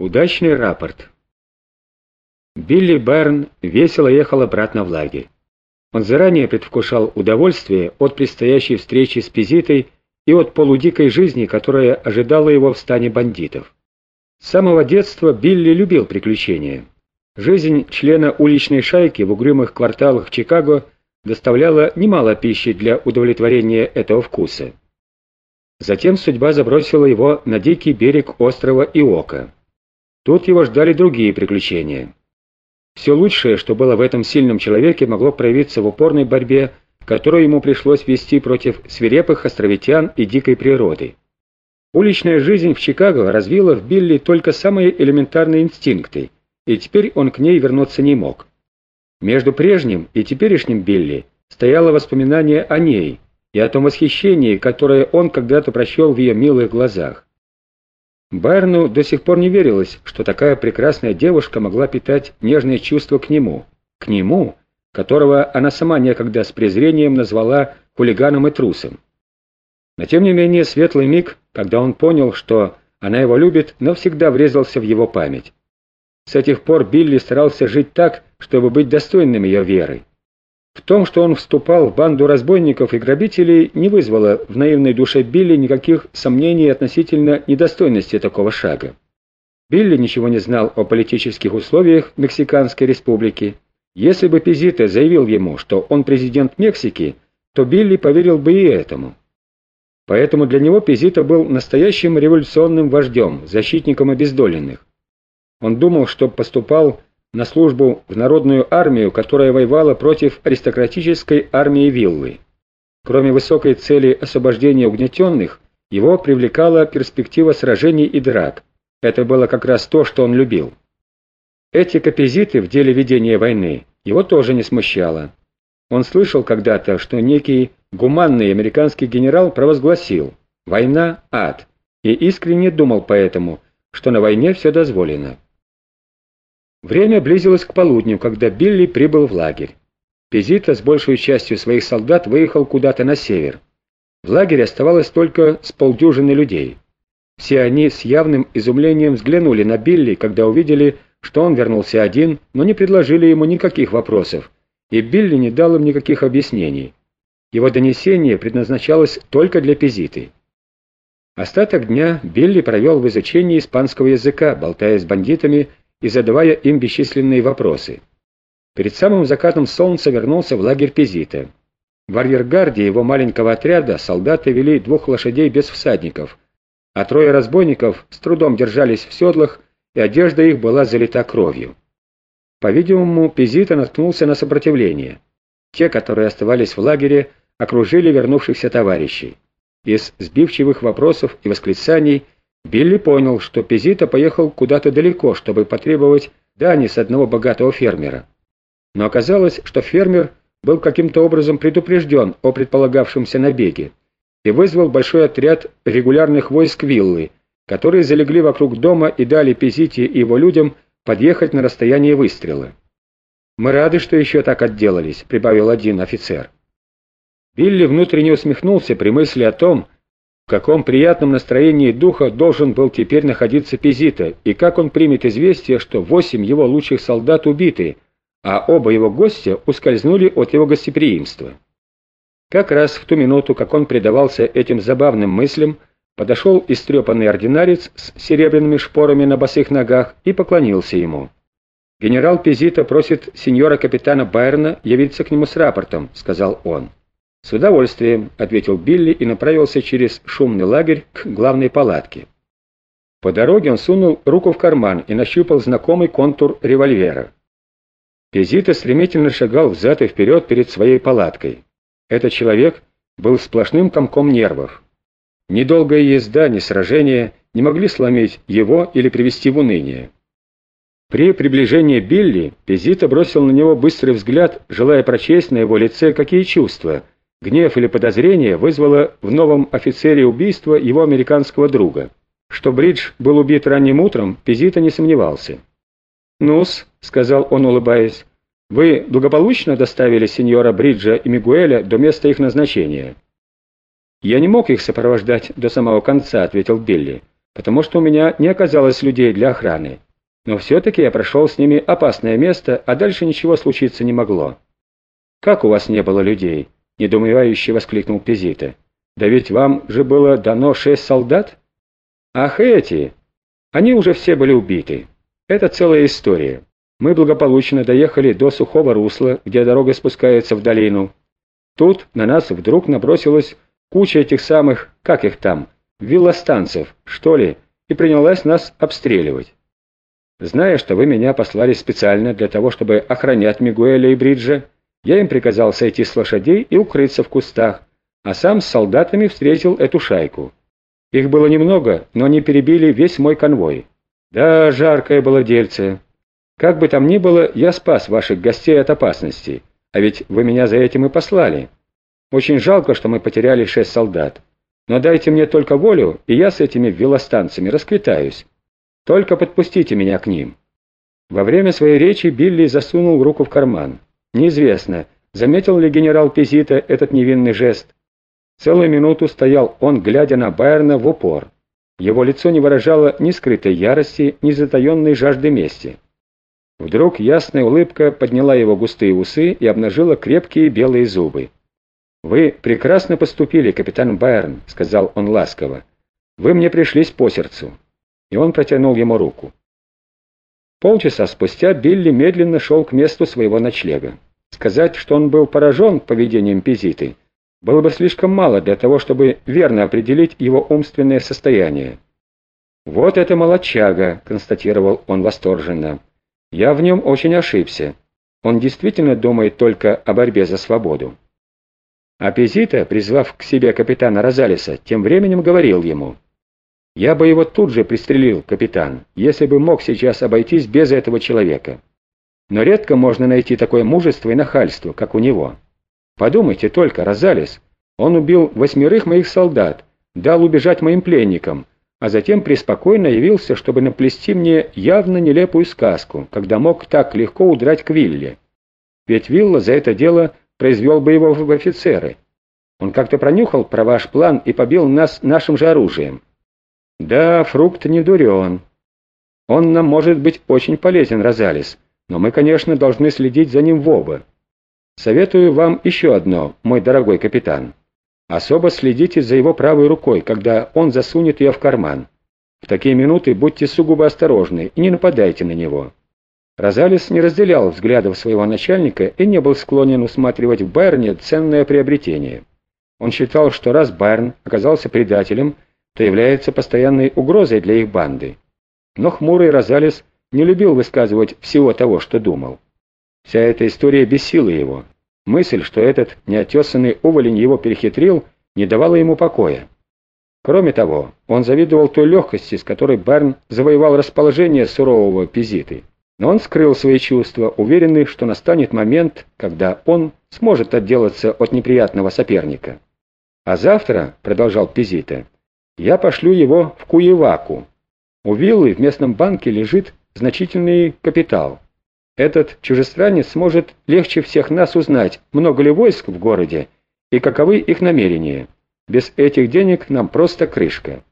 Удачный рапорт. Билли Берн весело ехал обратно в лагерь. Он заранее предвкушал удовольствие от предстоящей встречи с Пизитой и от полудикой жизни, которая ожидала его в стане бандитов. С самого детства Билли любил приключения. Жизнь члена уличной шайки в угрюмых кварталах Чикаго доставляла немало пищи для удовлетворения этого вкуса. Затем судьба забросила его на дикий берег острова Иока. Тут его ждали другие приключения. Все лучшее, что было в этом сильном человеке, могло проявиться в упорной борьбе, которую ему пришлось вести против свирепых островитян и дикой природы. Уличная жизнь в Чикаго развила в Билли только самые элементарные инстинкты, и теперь он к ней вернуться не мог. Между прежним и теперешним Билли стояло воспоминание о ней и о том восхищении, которое он когда-то прочел в ее милых глазах. Байерну до сих пор не верилось, что такая прекрасная девушка могла питать нежные чувства к нему, к нему, которого она сама некогда с презрением назвала хулиганом и трусом. Но тем не менее светлый миг, когда он понял, что она его любит, навсегда врезался в его память. С этих пор Билли старался жить так, чтобы быть достойным ее веры. В том, что он вступал в банду разбойников и грабителей, не вызвало в наивной душе Билли никаких сомнений относительно недостойности такого шага. Билли ничего не знал о политических условиях Мексиканской республики. Если бы Пизита заявил ему, что он президент Мексики, то Билли поверил бы и этому. Поэтому для него Пизита был настоящим революционным вождем, защитником обездоленных. Он думал, что поступал на службу в народную армию, которая воевала против аристократической армии Виллы. Кроме высокой цели освобождения угнетенных, его привлекала перспектива сражений и драк. Это было как раз то, что он любил. Эти капезиты в деле ведения войны его тоже не смущало. Он слышал когда-то, что некий гуманный американский генерал провозгласил «Война – ад», и искренне думал поэтому, что на войне все дозволено. Время близилось к полудню, когда Билли прибыл в лагерь. Пизита с большей частью своих солдат выехал куда-то на север. В лагере оставалось только с полдюжины людей. Все они с явным изумлением взглянули на Билли, когда увидели, что он вернулся один, но не предложили ему никаких вопросов, и Билли не дал им никаких объяснений. Его донесение предназначалось только для Пизиты. Остаток дня Билли провел в изучении испанского языка, болтая с бандитами и задавая им бесчисленные вопросы. Перед самым закатом солнца вернулся в лагерь Пизита. В арьергарде его маленького отряда солдаты вели двух лошадей без всадников, а трое разбойников с трудом держались в седлах, и одежда их была залита кровью. По-видимому, Пизита наткнулся на сопротивление. Те, которые оставались в лагере, окружили вернувшихся товарищей. Из сбивчивых вопросов и восклицаний – Билли понял, что Пизита поехал куда-то далеко, чтобы потребовать дани с одного богатого фермера. Но оказалось, что фермер был каким-то образом предупрежден о предполагавшемся набеге и вызвал большой отряд регулярных войск виллы, которые залегли вокруг дома и дали Пизите и его людям подъехать на расстояние выстрела. «Мы рады, что еще так отделались», — прибавил один офицер. Билли внутренне усмехнулся при мысли о том, в каком приятном настроении духа должен был теперь находиться Пизита, и как он примет известие, что восемь его лучших солдат убиты, а оба его гостя ускользнули от его гостеприимства. Как раз в ту минуту, как он предавался этим забавным мыслям, подошел истрепанный ординарец с серебряными шпорами на босых ногах и поклонился ему. «Генерал Пизита просит сеньора-капитана Байерна явиться к нему с рапортом», — сказал он. «С удовольствием», — ответил Билли и направился через шумный лагерь к главной палатке. По дороге он сунул руку в карман и нащупал знакомый контур револьвера. Пезита стремительно шагал взад и вперед перед своей палаткой. Этот человек был сплошным комком нервов. Ни долгая езда, ни сражение не могли сломить его или привести в уныние. При приближении Билли Пезита бросил на него быстрый взгляд, желая прочесть на его лице какие чувства — Гнев или подозрение вызвало в новом офицере убийство его американского друга. Что Бридж был убит ранним утром, Пизита не сомневался. «Ну-с», — сказал он, улыбаясь, — «вы благополучно доставили сеньора Бриджа и Мигуэля до места их назначения?» «Я не мог их сопровождать до самого конца», — ответил Билли. потому что у меня не оказалось людей для охраны. Но все-таки я прошел с ними опасное место, а дальше ничего случиться не могло. «Как у вас не было людей?» — недоумевающе воскликнул Пизита. «Да ведь вам же было дано шесть солдат?» «Ах, эти! Они уже все были убиты. Это целая история. Мы благополучно доехали до сухого русла, где дорога спускается в долину. Тут на нас вдруг набросилась куча этих самых, как их там, виллостанцев, что ли, и принялась нас обстреливать. Зная, что вы меня послали специально для того, чтобы охранять Мигуэля и Бриджа, я им приказал сойти с лошадей и укрыться в кустах, а сам с солдатами встретил эту шайку. Их было немного, но они перебили весь мой конвой. Да, жаркое было дельце. Как бы там ни было, я спас ваших гостей от опасности, а ведь вы меня за этим и послали. Очень жалко, что мы потеряли шесть солдат. Но дайте мне только волю, и я с этими велостанцами расквитаюсь. Только подпустите меня к ним». Во время своей речи Билли засунул руку в карман. Неизвестно, заметил ли генерал Пизита этот невинный жест. Целую минуту стоял он, глядя на Байерна в упор. Его лицо не выражало ни скрытой ярости, ни затаенной жажды мести. Вдруг ясная улыбка подняла его густые усы и обнажила крепкие белые зубы. «Вы прекрасно поступили, капитан Байерн», — сказал он ласково. «Вы мне пришлись по сердцу». И он протянул ему руку. Полчаса спустя Билли медленно шел к месту своего ночлега. Сказать, что он был поражен поведением Пизиты, было бы слишком мало для того, чтобы верно определить его умственное состояние. «Вот это молодчага», — констатировал он восторженно. «Я в нем очень ошибся. Он действительно думает только о борьбе за свободу». А Пизита, призвав к себе капитана Розалиса, тем временем говорил ему, «Я бы его тут же пристрелил, капитан, если бы мог сейчас обойтись без этого человека. Но редко можно найти такое мужество и нахальство, как у него. Подумайте только, Розалис, он убил восьмерых моих солдат, дал убежать моим пленникам, а затем преспокойно явился, чтобы наплести мне явно нелепую сказку, когда мог так легко удрать к Вилле. Ведь Вилла за это дело произвел бы его в офицеры. Он как-то пронюхал про ваш план и побил нас нашим же оружием. Да, фрукт не дурен. Он нам может быть очень полезен, Розалис, но мы, конечно, должны следить за ним в оба. Советую вам еще одно, мой дорогой капитан. Особо следите за его правой рукой, когда он засунет ее в карман. В такие минуты будьте сугубо осторожны и не нападайте на него. Розалис не разделял взглядов своего начальника и не был склонен усматривать в Байерне ценное приобретение. Он считал, что раз Байерн оказался предателем, то является постоянной угрозой для их банды. Но хмурый Розалис не любил высказывать всего того, что думал. Вся эта история бесила его. Мысль, что этот неотесанный уволень его перехитрил, не давала ему покоя. Кроме того, он завидовал той легкости, с которой Барн завоевал расположение сурового Пизиты. Но он скрыл свои чувства, уверенный, что настанет момент, когда он сможет отделаться от неприятного соперника. «А завтра», — продолжал Пизита, — «я пошлю его в Куеваку. У виллы в местном банке лежит значительный капитал. Этот чужестранец сможет легче всех нас узнать, много ли войск в городе и каковы их намерения. Без этих денег нам просто крышка».